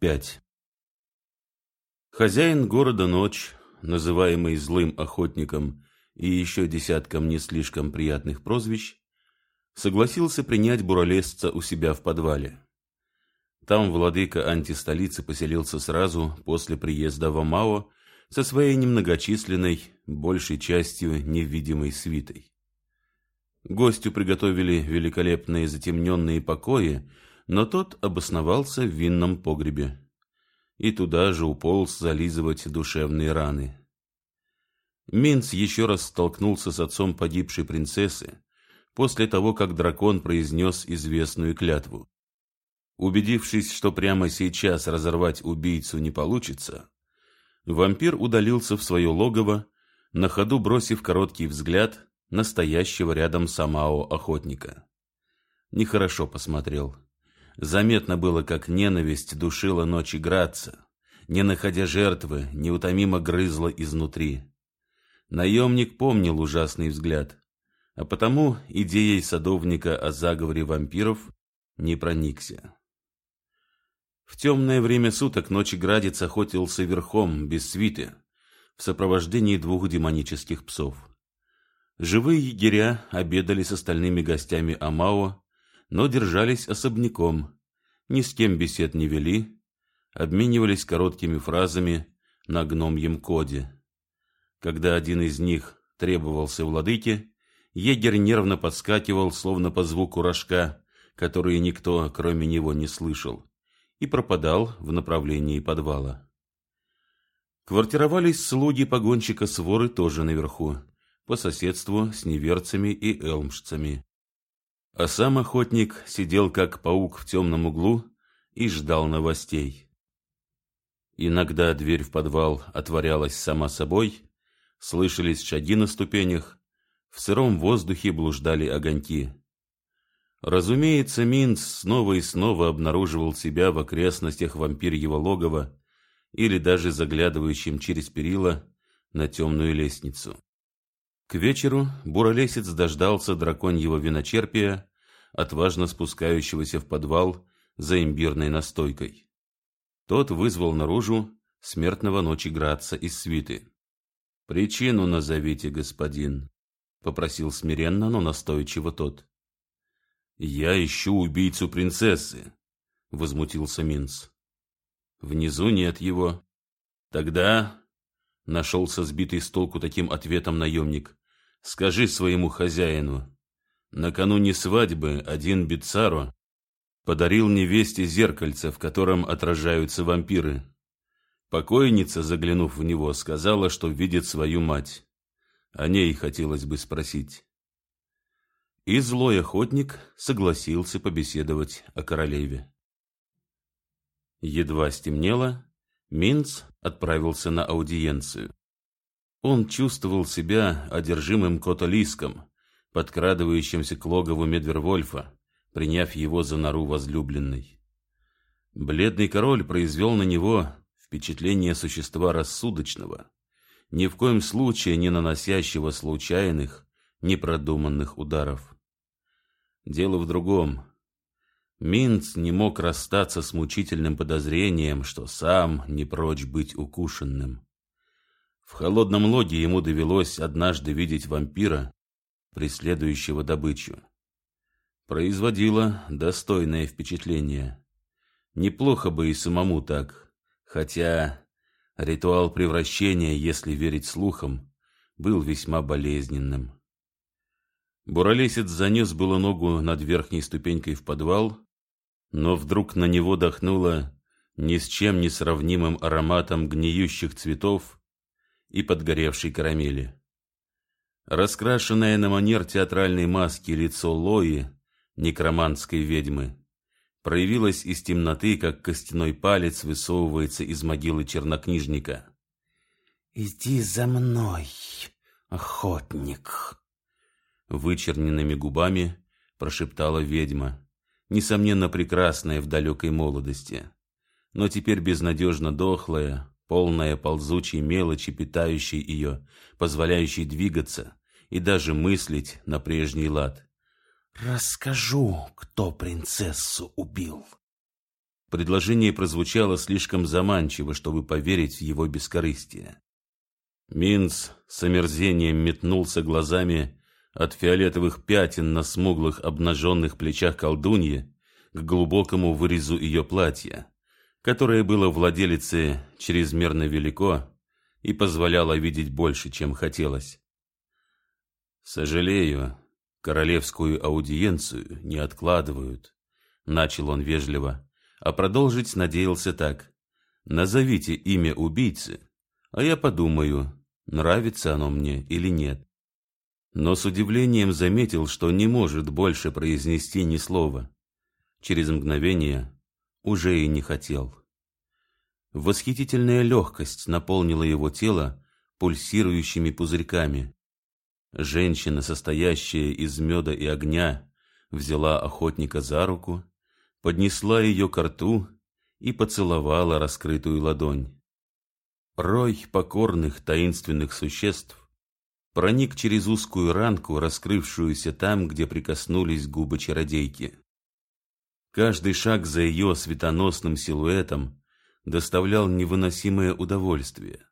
5. Хозяин города Ночь, называемый злым охотником и еще десятком не слишком приятных прозвищ, согласился принять буралесца у себя в подвале. Там владыка антистолицы поселился сразу после приезда в Амао со своей немногочисленной, большей частью невидимой свитой. Гостю приготовили великолепные затемненные покои, но тот обосновался в винном погребе. И туда же уполз зализывать душевные раны. Минц еще раз столкнулся с отцом погибшей принцессы после того, как дракон произнес известную клятву. Убедившись, что прямо сейчас разорвать убийцу не получится, вампир удалился в свое логово, на ходу бросив короткий взгляд настоящего рядом Самао охотника. Нехорошо посмотрел. Заметно было, как ненависть душила ночи Граца, не находя жертвы, неутомимо грызла изнутри. Наемник помнил ужасный взгляд, а потому идеей садовника о заговоре вампиров не проникся. В темное время суток ночи Градец охотился верхом, без свиты, в сопровождении двух демонических псов. Живые егеря обедали с остальными гостями Амао, но держались особняком, ни с кем бесед не вели, обменивались короткими фразами на гномьем коде. Когда один из них требовался владыке, егерь нервно подскакивал, словно по звуку рожка, который никто, кроме него, не слышал, и пропадал в направлении подвала. Квартировались слуги погонщика своры тоже наверху, по соседству с неверцами и элмшцами. А сам охотник сидел как паук в темном углу и ждал новостей. Иногда дверь в подвал отворялась сама собой, слышались шаги на ступенях, в сыром воздухе блуждали огоньки. Разумеется, Минц снова и снова обнаруживал себя в окрестностях вампирьего логова или даже заглядывающим через перила на темную лестницу. К вечеру буролесец дождался драконьего виночерпия, отважно спускающегося в подвал за имбирной настойкой. Тот вызвал наружу смертного ночи Граца из свиты. «Причину назовите, господин», — попросил смиренно, но настойчиво тот. «Я ищу убийцу принцессы», — возмутился Минц. «Внизу нет его». «Тогда...» — нашелся сбитый с толку таким ответом наемник. Скажи своему хозяину, накануне свадьбы один Бицаро подарил невесте зеркальце, в котором отражаются вампиры. Покойница, заглянув в него, сказала, что видит свою мать. О ней хотелось бы спросить. И злой охотник согласился побеседовать о королеве. Едва стемнело, Минц отправился на аудиенцию. Он чувствовал себя одержимым котолиском, подкрадывающимся к логову Медвервольфа, приняв его за нору возлюбленной. Бледный король произвел на него впечатление существа рассудочного, ни в коем случае не наносящего случайных, непродуманных ударов. Дело в другом. Минц не мог расстаться с мучительным подозрением, что сам не прочь быть укушенным. В холодном логе ему довелось однажды видеть вампира, преследующего добычу. Производило достойное впечатление. Неплохо бы и самому так, хотя ритуал превращения, если верить слухам, был весьма болезненным. Буралесец занес было ногу над верхней ступенькой в подвал, но вдруг на него дохнуло ни с чем не сравнимым ароматом гниющих цветов и подгоревшей карамели. Раскрашенное на манер театральной маски лицо Лои, некроманской ведьмы, проявилось из темноты, как костяной палец высовывается из могилы чернокнижника. «Иди за мной, охотник!» Вычерненными губами прошептала ведьма, несомненно прекрасная в далекой молодости, но теперь безнадежно дохлая, полная ползучей мелочи, питающей ее, позволяющей двигаться и даже мыслить на прежний лад. «Расскажу, кто принцессу убил». Предложение прозвучало слишком заманчиво, чтобы поверить в его бескорыстие. Минц с омерзением метнулся глазами от фиолетовых пятен на смуглых обнаженных плечах колдуньи к глубокому вырезу ее платья, которое было владелице чрезмерно велико и позволяло видеть больше, чем хотелось. «Сожалею, королевскую аудиенцию не откладывают», — начал он вежливо, а продолжить надеялся так. «Назовите имя убийцы, а я подумаю, нравится оно мне или нет» но с удивлением заметил, что не может больше произнести ни слова. Через мгновение уже и не хотел. Восхитительная легкость наполнила его тело пульсирующими пузырьками. Женщина, состоящая из меда и огня, взяла охотника за руку, поднесла ее к рту и поцеловала раскрытую ладонь. Рой покорных таинственных существ проник через узкую ранку, раскрывшуюся там, где прикоснулись губы чародейки. Каждый шаг за ее светоносным силуэтом доставлял невыносимое удовольствие.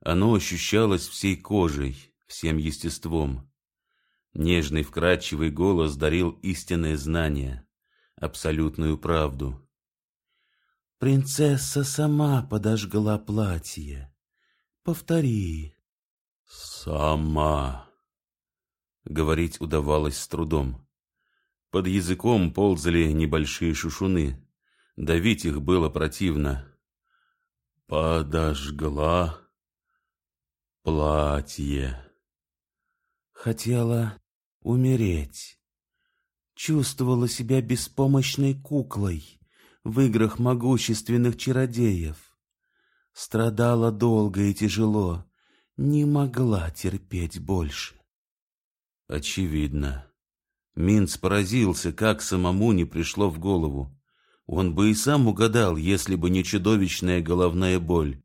Оно ощущалось всей кожей, всем естеством. Нежный вкрадчивый голос дарил истинное знание, абсолютную правду. «Принцесса сама подожгла платье. Повтори». «Сама». Говорить удавалось с трудом. Под языком ползали небольшие шушуны. Давить их было противно. Подожгла платье. Хотела умереть. Чувствовала себя беспомощной куклой в играх могущественных чародеев. Страдала долго и тяжело, не могла терпеть больше. Очевидно. Минц поразился, как самому не пришло в голову. Он бы и сам угадал, если бы не чудовищная головная боль.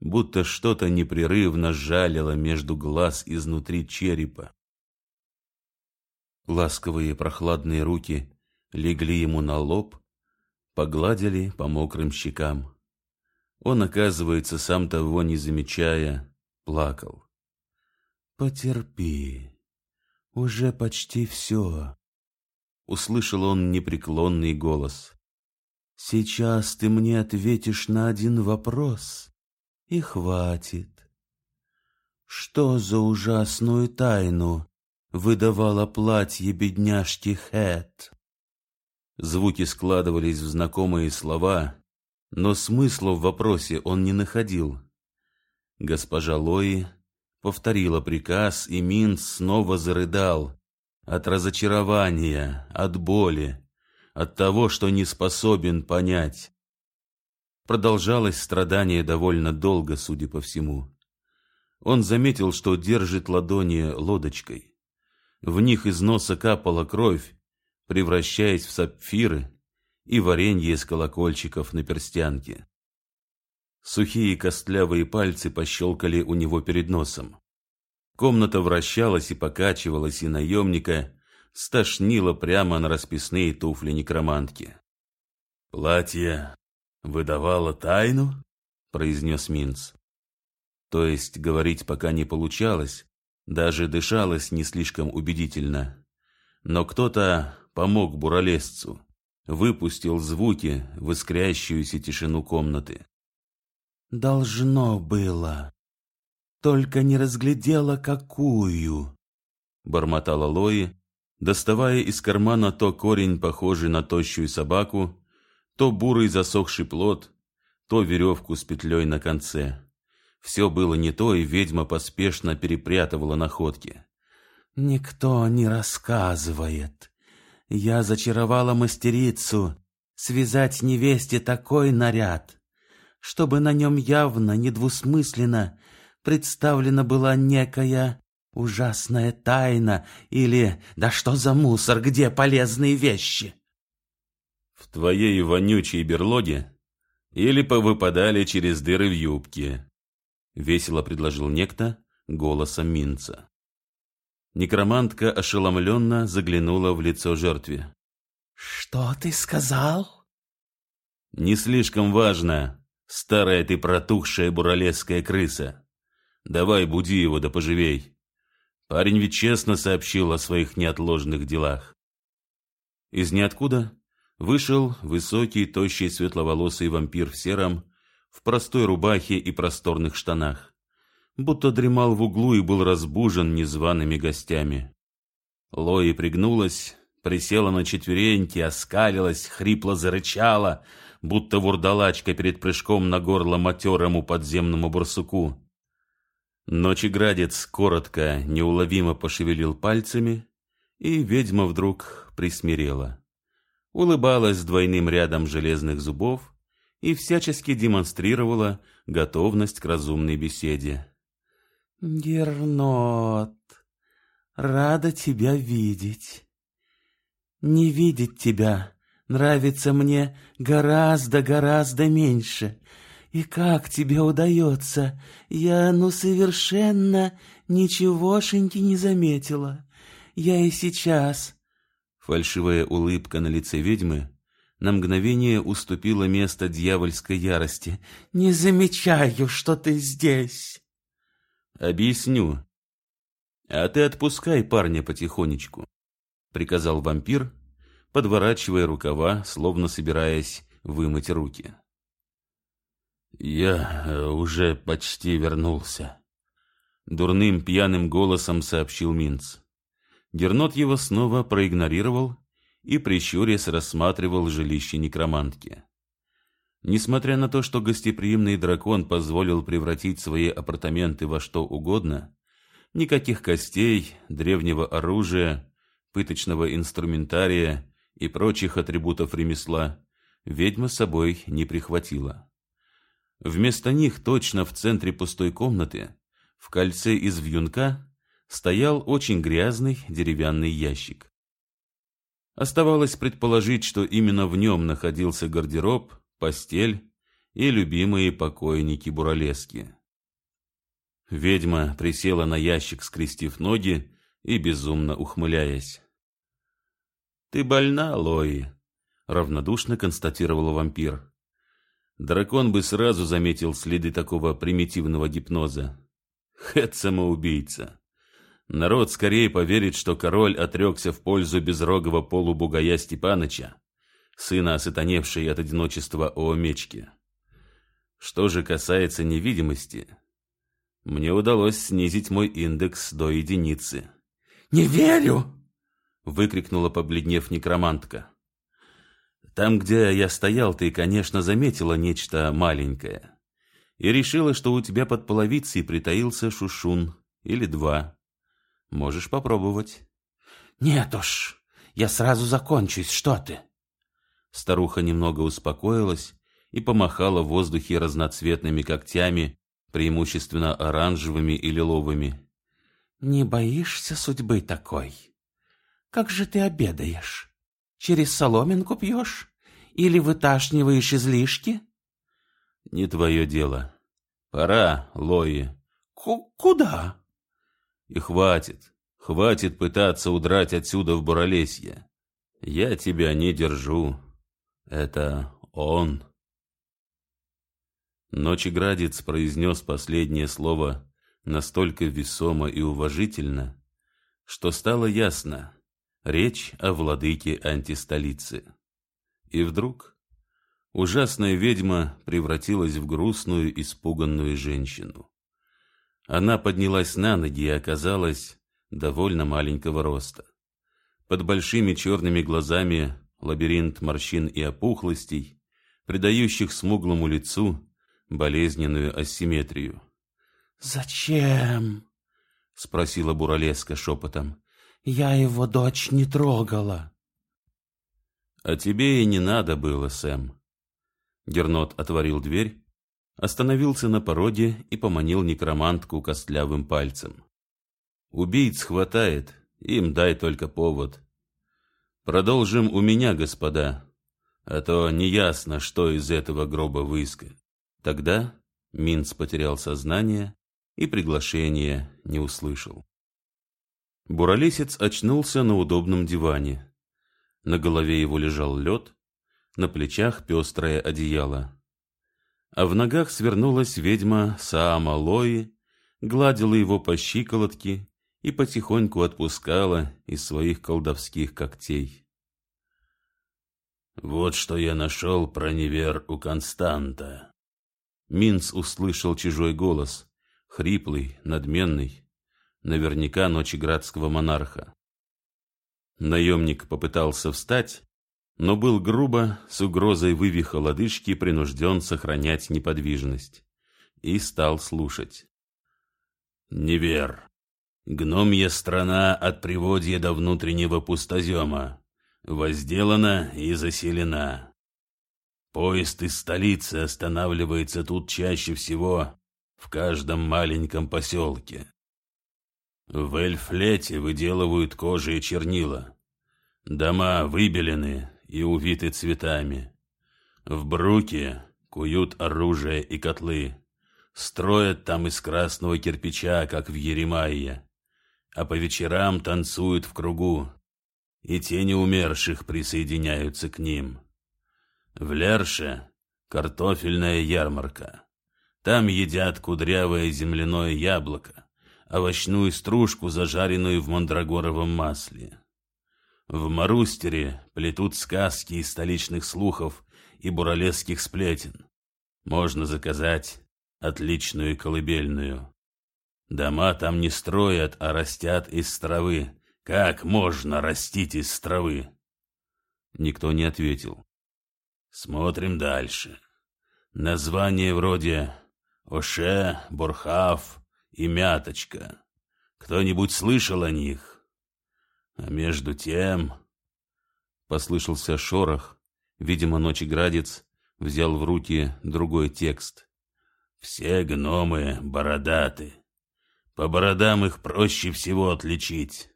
Будто что-то непрерывно жалило между глаз изнутри черепа. Ласковые прохладные руки легли ему на лоб, погладили по мокрым щекам. Он, оказывается, сам того не замечая, плакал. «Потерпи, уже почти все», — услышал он непреклонный голос. «Сейчас ты мне ответишь на один вопрос, и хватит. Что за ужасную тайну выдавало платье бедняжки Хэт?» Звуки складывались в знакомые слова, но смысла в вопросе он не находил. Госпожа Лои повторила приказ, и Минц снова зарыдал. От разочарования, от боли, от того, что не способен понять. Продолжалось страдание довольно долго, судя по всему. Он заметил, что держит ладони лодочкой. В них из носа капала кровь, превращаясь в сапфиры и варенье из колокольчиков на перстянке. Сухие костлявые пальцы пощелкали у него перед носом. Комната вращалась и покачивалась, и наемника стошнило прямо на расписные туфли некромантки. «Платье выдавало тайну?» — произнес Минц. То есть говорить пока не получалось, даже дышалось не слишком убедительно. Но кто-то помог буралесцу, выпустил звуки в искрящуюся тишину комнаты. Должно было. Только не разглядела, какую. Бормотала Лои, доставая из кармана то корень, похожий на тощую собаку, то бурый засохший плод, то веревку с петлей на конце. Все было не то, и ведьма поспешно перепрятывала находки. «Никто не рассказывает. Я зачаровала мастерицу связать невесте такой наряд, чтобы на нем явно, недвусмысленно представлена была некая ужасная тайна или «Да что за мусор, где полезные вещи?» «В твоей вонючей берлоге или повыпадали через дыры в юбке?» — весело предложил некто голосом Минца. Некромантка ошеломленно заглянула в лицо жертве. «Что ты сказал?» Не слишком важно, старая ты протухшая буралесская крыса. Давай буди его да поживей. Парень ведь честно сообщил о своих неотложных делах. Из ниоткуда вышел высокий, тощий, светловолосый вампир в сером, в простой рубахе и просторных штанах, будто дремал в углу и был разбужен незваными гостями. Лои пригнулась, присела на четвереньки, оскалилась, хрипло зарычала, будто вурдалачка перед прыжком на горло матерому подземному барсуку. Ночеградец коротко, неуловимо пошевелил пальцами, и ведьма вдруг присмирела. Улыбалась двойным рядом железных зубов и всячески демонстрировала готовность к разумной беседе. «Гернот, рада тебя видеть. Не видеть тебя нравится мне гораздо-гораздо меньше. И как тебе удается? Я, ну, совершенно ничегошеньки не заметила. Я и сейчас...» Фальшивая улыбка на лице ведьмы на мгновение уступила место дьявольской ярости. «Не замечаю, что ты здесь!» «Объясню. А ты отпускай парня потихонечку», — приказал вампир, подворачивая рукава, словно собираясь вымыть руки. «Я э, уже почти вернулся», — дурным пьяным голосом сообщил Минц. Гернот его снова проигнорировал и, прищурясь, рассматривал жилище некромантки. Несмотря на то, что гостеприимный дракон позволил превратить свои апартаменты во что угодно, никаких костей, древнего оружия, пыточного инструментария и прочих атрибутов ремесла ведьма с собой не прихватила. Вместо них точно в центре пустой комнаты, в кольце из вьюнка, стоял очень грязный деревянный ящик. Оставалось предположить, что именно в нем находился гардероб, постель и любимые покойники буралески. Ведьма присела на ящик, скрестив ноги и безумно ухмыляясь. «Ты больна, Лои», — равнодушно констатировал вампир. Дракон бы сразу заметил следы такого примитивного гипноза. Хэт самоубийца. Народ скорее поверит, что король отрекся в пользу безрогого полубугая Степаныча, сына осатаневшей от одиночества Оомечки. Что же касается невидимости, мне удалось снизить мой индекс до единицы. «Не верю!» — выкрикнула, побледнев некромантка. «Там, где я стоял, ты, конечно, заметила нечто маленькое и решила, что у тебя под половицей притаился шушун или два». Можешь попробовать. Нет уж, я сразу закончусь, что ты? Старуха немного успокоилась и помахала в воздухе разноцветными когтями, преимущественно оранжевыми и лиловыми. Не боишься судьбы такой? Как же ты обедаешь? Через соломинку пьешь? Или выташниваешь излишки? Не твое дело. Пора, Лои. К куда? И хватит, хватит пытаться удрать отсюда в Буралесье. Я тебя не держу. Это он. Ночеградец произнес последнее слово настолько весомо и уважительно, что стало ясно — речь о владыке антистолицы. И вдруг ужасная ведьма превратилась в грустную, испуганную женщину. Она поднялась на ноги и оказалась довольно маленького роста. Под большими черными глазами лабиринт морщин и опухлостей, придающих смуглому лицу болезненную асимметрию. «Зачем?» — спросила Буралеска шепотом. «Я его дочь не трогала». «А тебе и не надо было, Сэм». Гернот отворил дверь остановился на пороге и поманил некромантку костлявым пальцем. «Убийц хватает, им дай только повод. Продолжим у меня, господа, а то неясно, что из этого гроба выска». Тогда Минц потерял сознание и приглашения не услышал. Буралесец очнулся на удобном диване. На голове его лежал лед, на плечах пестрое одеяло. А в ногах свернулась ведьма Саама Лои, гладила его по щиколотке и потихоньку отпускала из своих колдовских когтей. «Вот что я нашел про невер у Константа». Минц услышал чужой голос, хриплый, надменный, наверняка ночеградского монарха. Наемник попытался встать, но был грубо, с угрозой вывиха лодыжки, принужден сохранять неподвижность. И стал слушать. «Невер. Гномья страна от приводья до внутреннего пустозема. Возделана и заселена. Поезд из столицы останавливается тут чаще всего в каждом маленьком поселке. В Эльфлете выделывают кожи и чернила. Дома выбелены и увиты цветами. В Бруке куют оружие и котлы. Строят там из красного кирпича, как в Еремайе. А по вечерам танцуют в кругу, и тени умерших присоединяются к ним. В Лерше картофельная ярмарка. Там едят кудрявое земляное яблоко, овощную стружку, зажаренную в мандрагоровом масле. В Марустере плетут сказки из столичных слухов и буралесских сплетен. Можно заказать отличную колыбельную. Дома там не строят, а растят из травы. Как можно растить из травы? Никто не ответил. Смотрим дальше. Название вроде Оше, Борхав и Мяточка. Кто-нибудь слышал о них? А между тем... Послышался шорох. Видимо, ночеградец взял в руки другой текст. Все гномы бородаты. По бородам их проще всего отличить.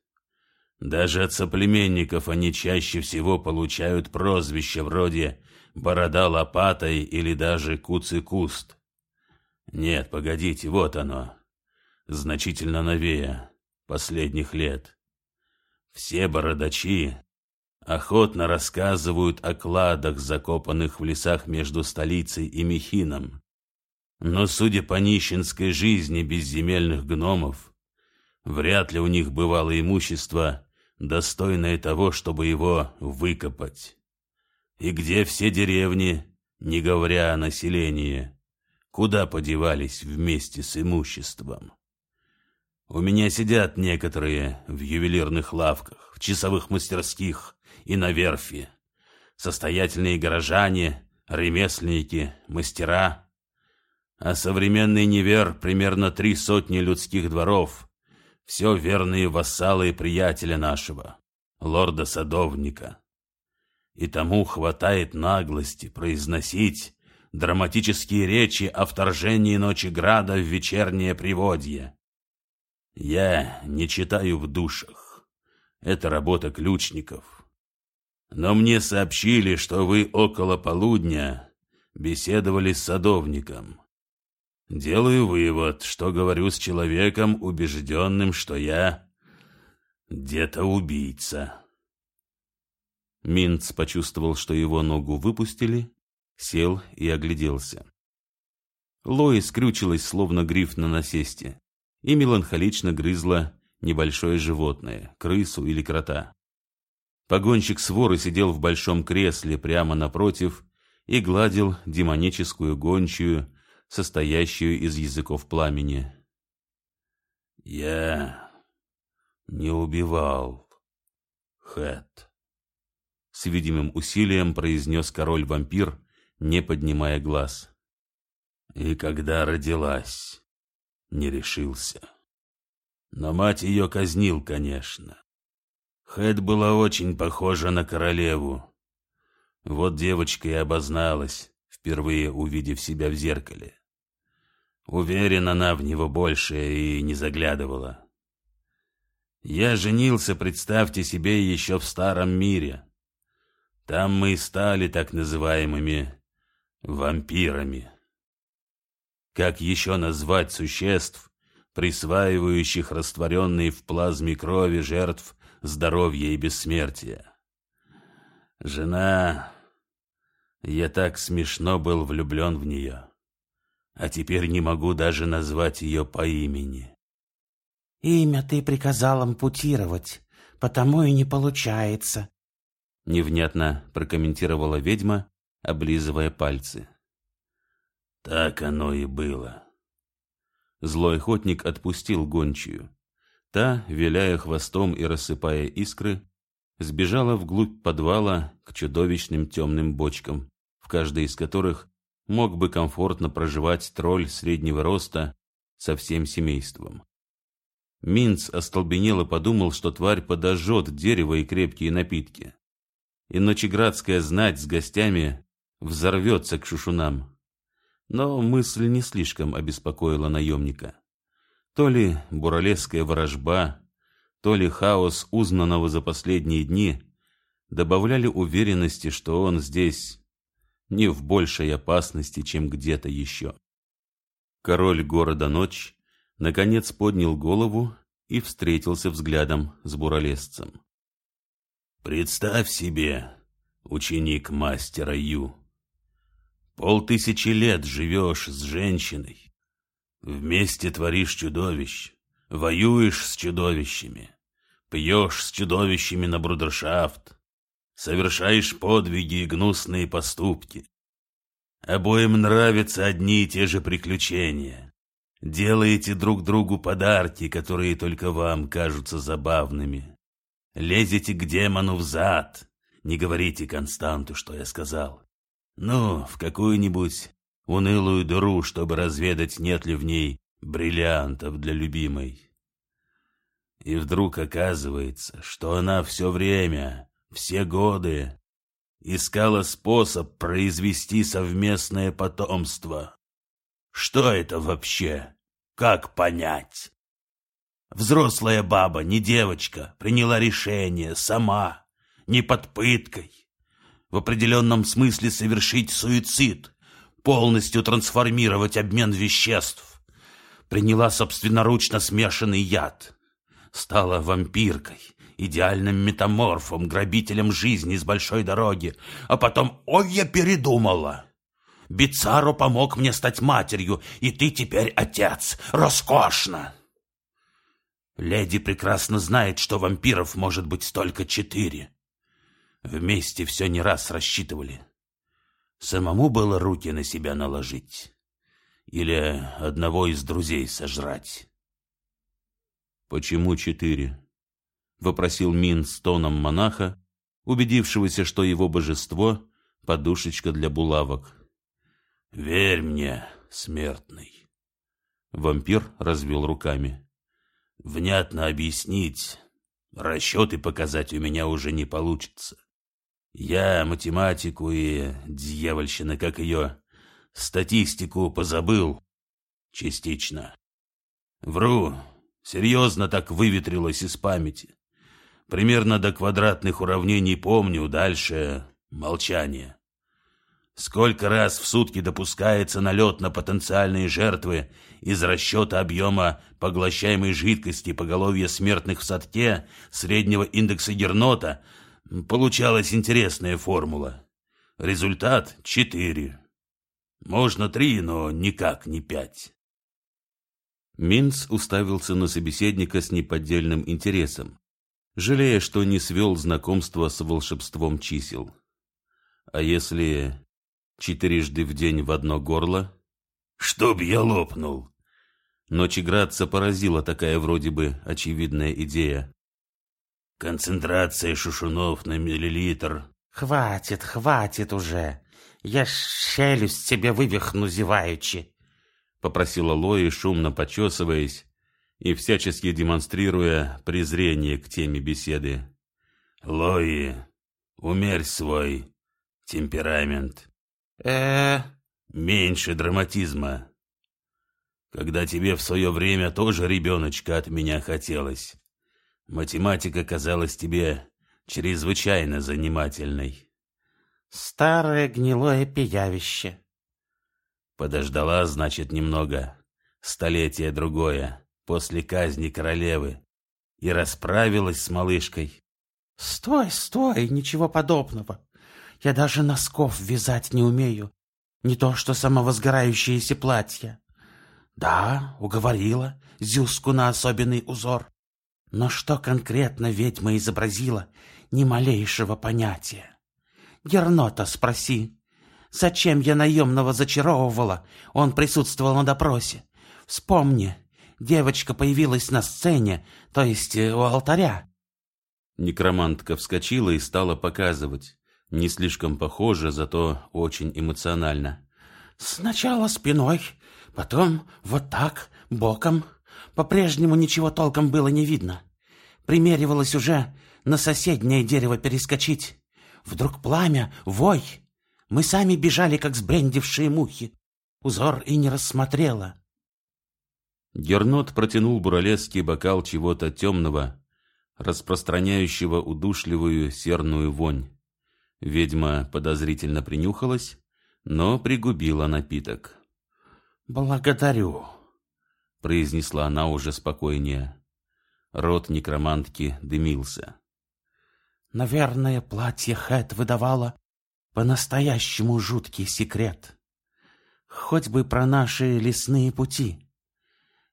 Даже от соплеменников они чаще всего получают прозвища вроде «борода лопатой» или даже «куцый-куст». Нет, погодите, вот оно. Значительно новее, последних лет. Все бородачи охотно рассказывают о кладах, закопанных в лесах между столицей и Михином. Но, судя по нищенской жизни безземельных гномов, вряд ли у них бывало имущество, достойное того, чтобы его выкопать. И где все деревни, не говоря о населении? куда подевались вместе с имуществом. У меня сидят некоторые в ювелирных лавках, в часовых мастерских и на верфи. Состоятельные горожане, ремесленники, мастера. А современный невер примерно три сотни людских дворов. Все верные вассалы и приятеля нашего, лорда-садовника. И тому хватает наглости произносить драматические речи о вторжении Ночи Града в вечернее приводье. Я не читаю в душах. Это работа ключников. Но мне сообщили, что вы около полудня беседовали с садовником. Делаю вывод, что говорю с человеком, убежденным, что я где-то убийца. Минц почувствовал, что его ногу выпустили, сел и огляделся. Лои скрючилась, словно гриф на насесте, и меланхолично грызла небольшое животное, крысу или крота. Погонщик своры сидел в большом кресле прямо напротив и гладил демоническую гончую, состоящую из языков пламени. «Я не убивал, Хэт», — с видимым усилием произнес король-вампир, не поднимая глаз. И когда родилась, не решился. Но мать ее казнил, конечно. Хэт была очень похожа на королеву. Вот девочка и обозналась, впервые увидев себя в зеркале. Уверен, она в него больше и не заглядывала. Я женился, представьте себе, еще в старом мире. Там мы и стали так называемыми вампирами. Как еще назвать существ, присваивающих растворенные в плазме крови жертв здоровья и бессмертия? Жена... Я так смешно был влюблен в нее, а теперь не могу даже назвать ее по имени. Имя ты приказал ампутировать, потому и не получается. Невнятно прокомментировала ведьма, облизывая пальцы. Так оно и было. Злой охотник отпустил гончую. Та, виляя хвостом и рассыпая искры, сбежала вглубь подвала к чудовищным темным бочкам, в каждой из которых мог бы комфортно проживать тролль среднего роста со всем семейством. Минц остолбенело подумал, что тварь подожжет дерево и крепкие напитки. И ночеградская знать с гостями взорвется к шушунам. Но мысль не слишком обеспокоила наемника. То ли буралесская ворожба, то ли хаос узнанного за последние дни добавляли уверенности, что он здесь не в большей опасности, чем где-то еще. Король города Ночь наконец поднял голову и встретился взглядом с буралесцем. «Представь себе, ученик мастера Ю, полтысячи лет живешь с женщиной, вместе творишь чудовищ, воюешь с чудовищами, пьешь с чудовищами на брудершафт, совершаешь подвиги и гнусные поступки. Обоим нравятся одни и те же приключения. Делаете друг другу подарки, которые только вам кажутся забавными. Лезете к демону в зад. Не говорите Константу, что я сказал. Ну, в какую-нибудь унылую дыру, чтобы разведать, нет ли в ней бриллиантов для любимой. И вдруг оказывается, что она все время, все годы искала способ произвести совместное потомство. Что это вообще? Как понять? Взрослая баба, не девочка, приняла решение сама, не под пыткой. В определенном смысле совершить суицид, полностью трансформировать обмен веществ. Приняла собственноручно смешанный яд стала вампиркой, идеальным метаморфом, грабителем жизни с большой дороги. А потом, ой, я передумала. Бицаро помог мне стать матерью, и ты теперь отец. Роскошно! Леди прекрасно знает, что вампиров может быть только четыре. Вместе все не раз рассчитывали. Самому было руки на себя наложить. Или одного из друзей сожрать. «Почему четыре?» — вопросил Мин с тоном монаха, убедившегося, что его божество — подушечка для булавок. «Верь мне, смертный!» Вампир развел руками. «Внятно объяснить, расчеты показать у меня уже не получится. Я математику и дьявольщина, как ее, статистику позабыл частично. Вру, Серьезно так выветрилось из памяти. Примерно до квадратных уравнений помню, дальше молчание. Сколько раз в сутки допускается налет на потенциальные жертвы из расчета объема поглощаемой жидкости поголовья смертных в садке среднего индекса Гернота, получалась интересная формула. Результат — четыре. Можно три, но никак не пять. Минц уставился на собеседника с неподдельным интересом, жалея, что не свел знакомство с волшебством чисел. А если четырежды в день в одно горло? Чтоб я лопнул! Но Чиградца поразила такая вроде бы очевидная идея. Концентрация шушунов на миллилитр. Хватит, хватит уже. Я щелюсть себе вывихну зеваючи попросила Лои, шумно почесываясь и всячески демонстрируя презрение к теме беседы. «Лои, умерь свой темперамент. э Меньше драматизма. Когда тебе в свое время тоже ребеночка от меня хотелось, математика казалась тебе чрезвычайно занимательной». «Старое гнилое пиявище», Подождала, значит, немного, столетие другое, после казни королевы, и расправилась с малышкой. «Стой, стой, ничего подобного. Я даже носков вязать не умею, не то что самовозгорающееся платье. Да, уговорила Зюску на особенный узор. Но что конкретно ведьма изобразила, ни малейшего понятия. Гернота спроси. Зачем я наемного зачаровывала? Он присутствовал на допросе. Вспомни, девочка появилась на сцене, то есть э, у алтаря. Некромантка вскочила и стала показывать. Не слишком похоже, зато очень эмоционально. Сначала спиной, потом вот так, боком. По-прежнему ничего толком было не видно. Примеривалась уже на соседнее дерево перескочить. Вдруг пламя, вой. Мы сами бежали, как сбрендившие мухи. Узор и не рассмотрела. Гернот протянул буралесский бокал чего-то темного, распространяющего удушливую серную вонь. Ведьма подозрительно принюхалась, но пригубила напиток. «Благодарю», — произнесла она уже спокойнее. Рот некромантки дымился. «Наверное, платье Хэт выдавало по-настоящему жуткий секрет. Хоть бы про наши лесные пути.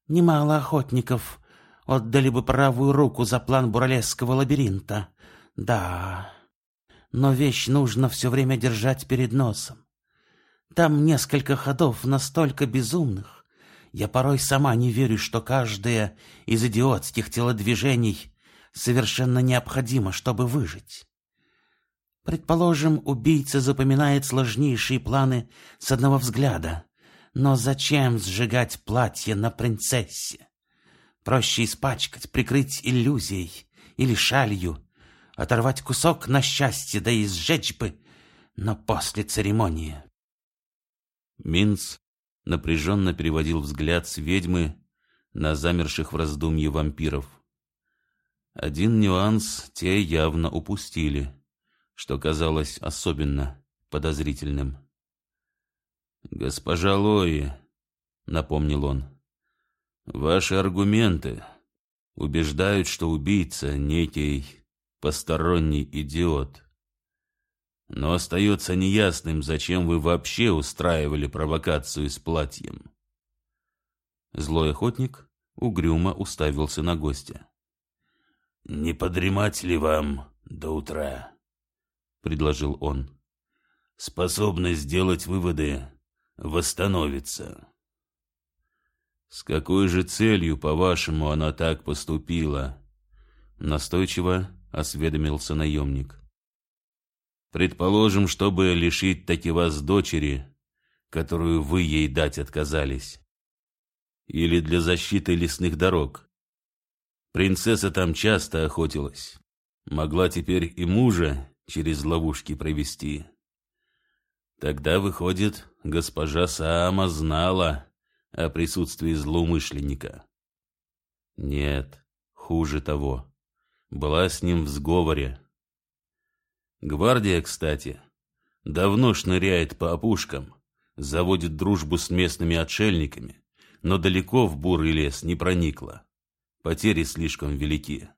Немало охотников отдали бы правую руку за план буралесского лабиринта. Да, но вещь нужно все время держать перед носом. Там несколько ходов настолько безумных. Я порой сама не верю, что каждое из идиотских телодвижений совершенно необходимо, чтобы выжить. Предположим, убийца запоминает сложнейшие планы с одного взгляда. Но зачем сжигать платье на принцессе? Проще испачкать, прикрыть иллюзией или шалью, оторвать кусок на счастье, да и сжечь бы, но после церемонии. Минц напряженно переводил взгляд с ведьмы на замерших в раздумье вампиров. Один нюанс те явно упустили, что казалось особенно подозрительным. «Госпожа Лои», — напомнил он, — «ваши аргументы убеждают, что убийца — некий посторонний идиот. Но остается неясным, зачем вы вообще устраивали провокацию с платьем». Злой охотник угрюмо уставился на гостя. «Не подремать ли вам до утра?» — предложил он. «Способность сделать выводы восстановится. С какой же целью, по-вашему, она так поступила? Настойчиво осведомился наемник. Предположим, чтобы лишить таки вас дочери, которую вы ей дать отказались. Или для защиты лесных дорог. Принцесса там часто охотилась. Могла теперь и мужа через ловушки провести. Тогда, выходит, госпожа Саама знала о присутствии злоумышленника. Нет, хуже того, была с ним в сговоре. Гвардия, кстати, давно шныряет по опушкам, заводит дружбу с местными отшельниками, но далеко в бурый лес не проникла. Потери слишком велики.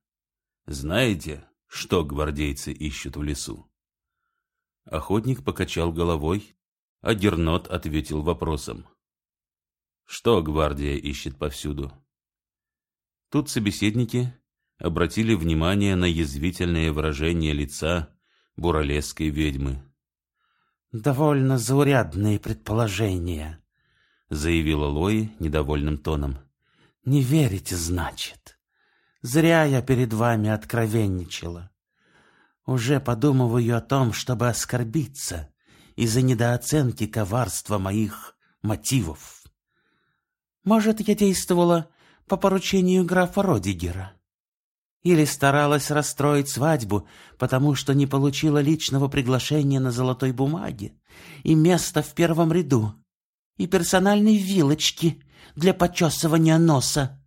Знаете, что гвардейцы ищут в лесу? Охотник покачал головой, а Гернот ответил вопросом. Что гвардия ищет повсюду? Тут собеседники обратили внимание на язвительное выражение лица буралесской ведьмы. «Довольно заурядные предположения», — заявила Лои недовольным тоном. «Не верите, значит? Зря я перед вами откровенничала. Уже подумываю о том, чтобы оскорбиться из-за недооценки коварства моих мотивов. Может, я действовала по поручению графа Родигера? Или старалась расстроить свадьбу, потому что не получила личного приглашения на золотой бумаге и места в первом ряду, и персональной вилочки для почесывания носа?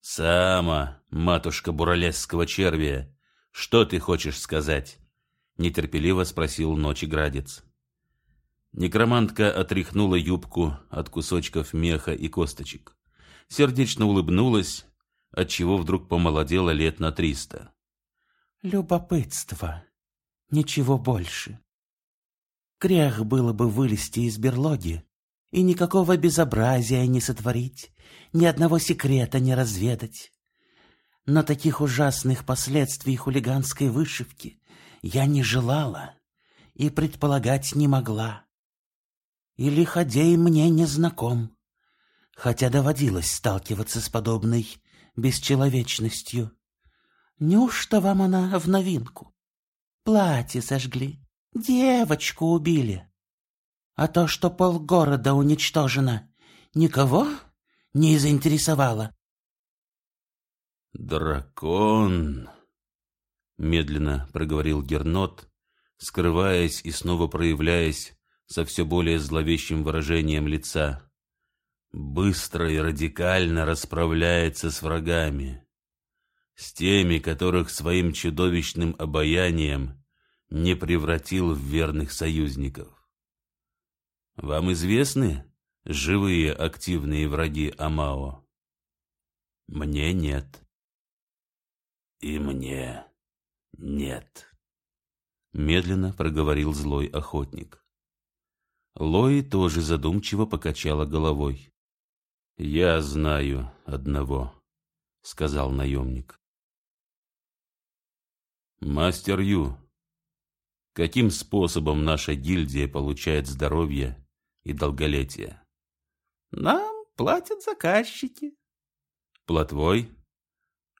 Сама, матушка буралесского червя, «Что ты хочешь сказать?» — нетерпеливо спросил Ночеградец. Некромантка отряхнула юбку от кусочков меха и косточек. Сердечно улыбнулась, отчего вдруг помолодела лет на триста. «Любопытство. Ничего больше. Грех было бы вылезти из берлоги и никакого безобразия не сотворить, ни одного секрета не разведать. Но таких ужасных последствий хулиганской вышивки я не желала и предполагать не могла. И лиходей мне не знаком, хотя доводилось сталкиваться с подобной бесчеловечностью. Неужто вам она в новинку? Платье сожгли, девочку убили. А то, что полгорода уничтожено, никого не заинтересовало. «Дракон!» — медленно проговорил Гернот, скрываясь и снова проявляясь со все более зловещим выражением лица. «Быстро и радикально расправляется с врагами, с теми, которых своим чудовищным обаянием не превратил в верных союзников. Вам известны живые активные враги Амао? Мне нет. И мне нет. Медленно проговорил злой охотник. Лои тоже задумчиво покачала головой. «Я знаю одного», — сказал наемник. «Мастер Ю, каким способом наша гильдия получает здоровье и долголетие. Нам платят заказчики. Плотвой?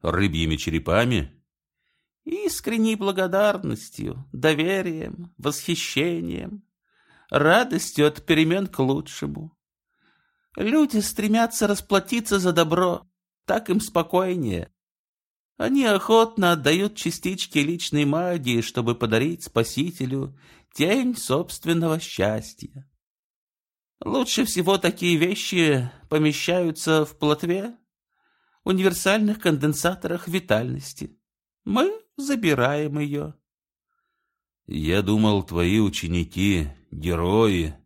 Рыбьими черепами? Искренней благодарностью, доверием, восхищением, радостью от перемен к лучшему. Люди стремятся расплатиться за добро, так им спокойнее. Они охотно отдают частички личной магии, чтобы подарить спасителю тень собственного счастья. Лучше всего такие вещи помещаются в плотве, универсальных конденсаторах витальности. Мы забираем ее. Я думал, твои ученики — герои,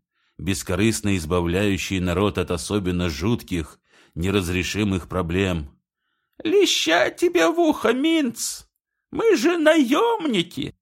бескорыстно избавляющие народ от особенно жутких, неразрешимых проблем. Леща тебя в ухо, Минц! Мы же наемники!